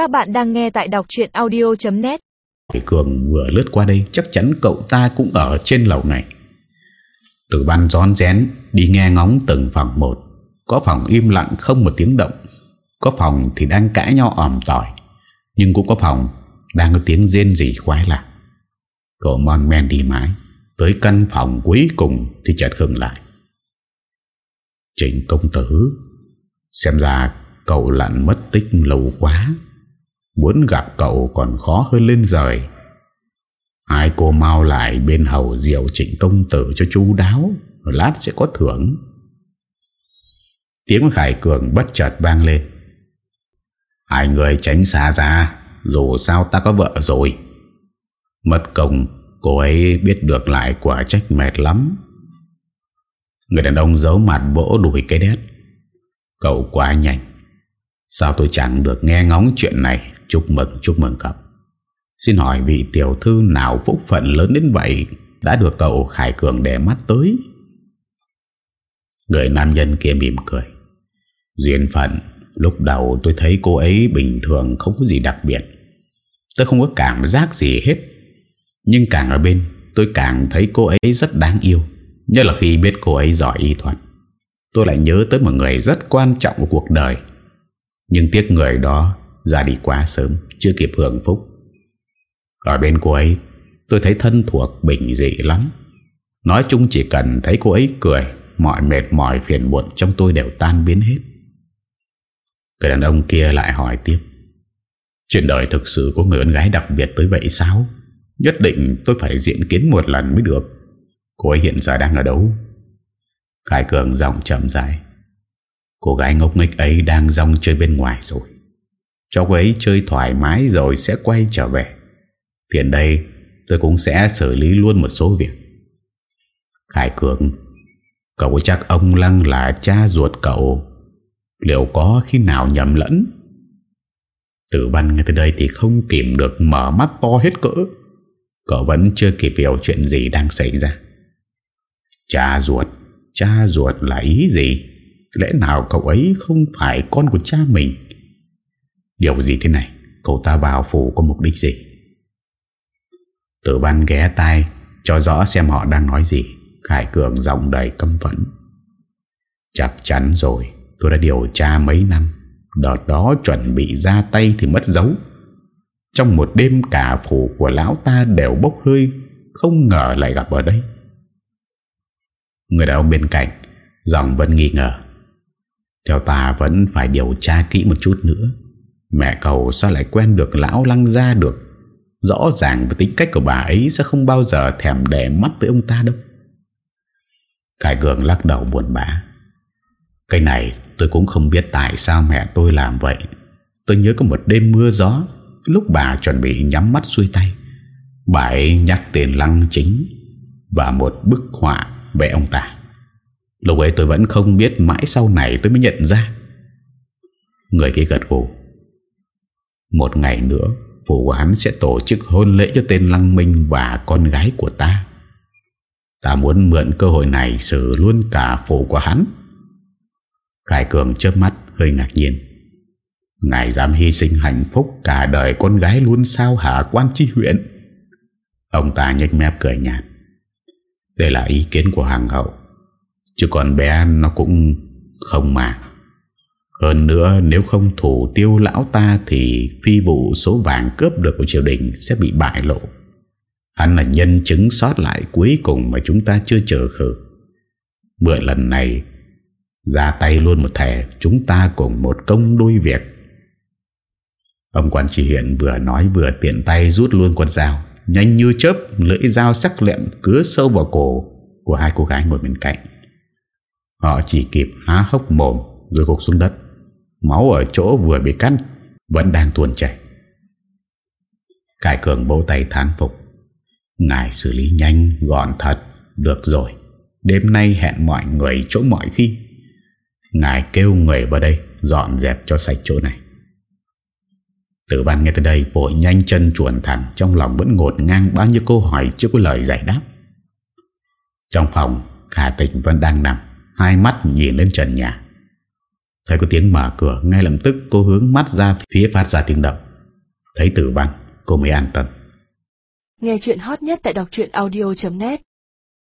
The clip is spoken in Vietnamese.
Các bạn đang nghe tại đọc chuyện audio.net Thì Cường vừa lướt qua đây, Chắc chắn cậu ta cũng ở trên lầu này. Từ ban gión rén, Đi nghe ngóng từng phòng một. Có phòng im lặng không một tiếng động. Có phòng thì đang cãi nhau ỏm tỏi Nhưng cũng có phòng Đang có tiếng rên rỉ khoái lạc. Cậu mon men đi mãi, Tới căn phòng cuối cùng Thì chợt khừng lại. Trịnh công tử, Xem ra cậu lặn mất tích lâu quá. Muốn gặp cậu còn khó hơn lên rời. Hai cô mau lại bên hầu diệu trịnh công tử cho chú đáo, Lát sẽ có thưởng. Tiếng Khải Cường bất chợt vang lên. Hai người tránh xa ra, Dù sao ta có vợ rồi. Mất công, Cô ấy biết được lại quả trách mệt lắm. Người đàn ông giấu mặt vỗ đùi cái đét. Cậu quá nhanh. Sao tôi chẳng được nghe ngóng chuyện này? Chúc mừng chúc mừng cậu. Xin hỏi vị tiểu thư nào phúc phận lớn đến vậy Đã được cậu Khải Cường để mắt tới? Người nam nhân kia mỉm cười. Duyên phận, Lúc đầu tôi thấy cô ấy bình thường Không có gì đặc biệt. Tôi không có cảm giác gì hết. Nhưng càng ở bên, Tôi càng thấy cô ấy rất đáng yêu, Nhất là khi biết cô ấy giỏi y thuật. Tôi lại nhớ tới một người rất quan trọng của cuộc đời. Nhưng tiếc người đó ra đi quá sớm, Chưa kịp hưởng phúc. Ở bên cô ấy, Tôi thấy thân thuộc, bình dị lắm. Nói chung chỉ cần thấy cô ấy cười, Mọi mệt mỏi phiền muộn trong tôi đều tan biến hết. Người đàn ông kia lại hỏi tiếp, Chuyện đời thực sự có người con gái đặc biệt tới vậy sao? Nhất định tôi phải diện kiến một lần mới được. Cô ấy hiện giờ đang ở đâu? Khải Cường giọng chậm dài Cô gái ngốc nghếch ấy đang rong chơi bên ngoài rồi. Cho cô ấy chơi thoải mái rồi sẽ quay trở về. Tiền đây, tôi cũng sẽ xử lý luôn một số việc. Khải Cường, Cậu chắc ông Lăng là cha ruột cậu, Liệu có khi nào nhầm lẫn? Tử văn ngay từ đây thì không kìm được mở mắt to hết cỡ. Cậu vẫn chưa kịp hiểu chuyện gì đang xảy ra. Cha ruột Cha ruột là ý gì? Lẽ nào cậu ấy không phải con của cha mình? Điều gì thế này? Cậu ta vào phủ có mục đích gì? Tử văn ghé tai, Cho rõ xem họ đang nói gì. Khải Cường giọng đầy căm phẫn. Chắc chắn rồi, Tôi đã điều tra mấy năm. Đợt đó chuẩn bị ra tay thì mất dấu. Trong một đêm cả phủ của lão ta đều bốc hơi, Không ngờ lại gặp ở đây. Người đàn ông bên cạnh, Giọng vẫn nghi ngờ. Theo ta vẫn phải điều tra kỹ một chút nữa. Mẹ cậu sao lại quen được lão lăng ra được? Rõ ràng với tính cách của bà ấy Sẽ không bao giờ thèm đè mắt tới ông ta đâu. Cải Cường lắc đầu buồn bã. Cái này tôi cũng không biết tại sao mẹ tôi làm vậy. Tôi nhớ có một đêm mưa gió, Lúc bà chuẩn bị nhắm mắt xuôi tay, Bà ấy nhắc tiền lăng chính Và một bức họa về ông ta. Lúc ấy tôi vẫn không biết Mãi sau này tôi mới nhận ra. Người kia gật gù. Một ngày nữa Phủ của hắn sẽ tổ chức hôn lễ cho tên Lăng Minh Và con gái của ta. Ta muốn mượn cơ hội này Xử luôn cả phủ của hắn Khải Cường chớp mắt, hơi ngạc nhiên. Ngài dám hy sinh hạnh phúc Cả đời con gái luôn sao hả, quan tri huyện? Ông ta nhếch mép cười nhạt. Đây là ý kiến của hàng hậu. Chứ còn bé nó cũng không mà. Hơn nữa, nếu không thủ tiêu lão ta Thì phi vụ số vàng cướp được của triều đình Sẽ bị bại lộ. Hắn là nhân chứng sót lại cuối cùng Mà chúng ta chưa chờ khử. Bữa lần này, Ra tay luôn một thẻ, Chúng ta cùng một công đôi việc. Ông quan chỉ hiện vừa nói vừa tiện tay rút luôn con dao, Nhanh như chớp, Lưỡi dao sắc lẹm cứa sâu vào cổ Của hai cô gái ngồi bên cạnh. Họ chỉ kịp há hốc mồm, Rồi gục xuống đất. Máu ở chỗ vừa bị cắt Vẫn đang tuôn chảy. Cải cường bố tay thán phục. Ngài xử lý nhanh, gọn thật, Được rồi. Đêm nay hẹn mọi người chỗ mọi khi. Ngài kêu người vào đây, Dọn dẹp cho sạch chỗ này. Tử văn nghe tới đây, Vội nhanh chân chuồn thẳng, Trong lòng vẫn ngột ngang bao nhiêu câu hỏi Chưa có lời giải đáp. Trong phòng, Khả tịnh vẫn đang nằm, Hai mắt nhìn lên trần nhà. Thấy có tiếng mở cửa, Ngay lập tức cô hướng mắt ra phía phát ra tiếng động. Thấy tử băng cô mới an tâm. Nghe chuyện hot nhất tại đọc audio.net